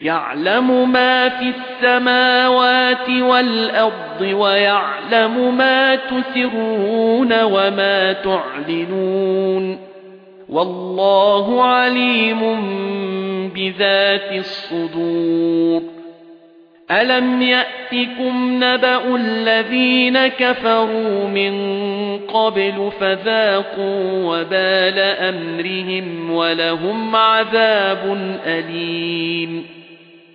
يعلم ما في السماوات والأرض ويعلم ما تسرون وما تعلنون والله عليم بذات الصدور ألم يأتكم نبأ الذين كفروا من قبل فذاقوا وبال أمرهم ولهم عذاب أليم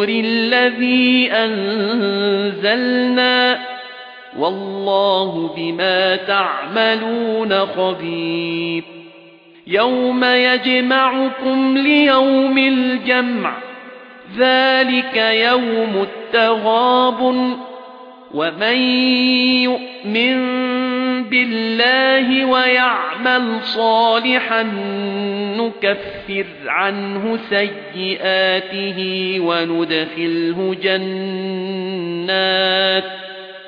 والنور الذي أنزلنا والله بما تعملون خبير. يوم يجمعكم ليوم الجمع ذلك يوم التغاب ومن يؤمن بالله ويعمل صالحا نكفر عنه سيئاته وندخله جنات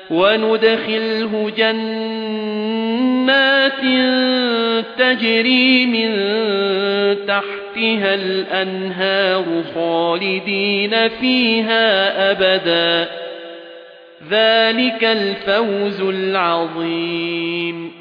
وندخله جنات تجري من تحتها الأنهار خالدين فيها أبدا ذلك الفوز العظيم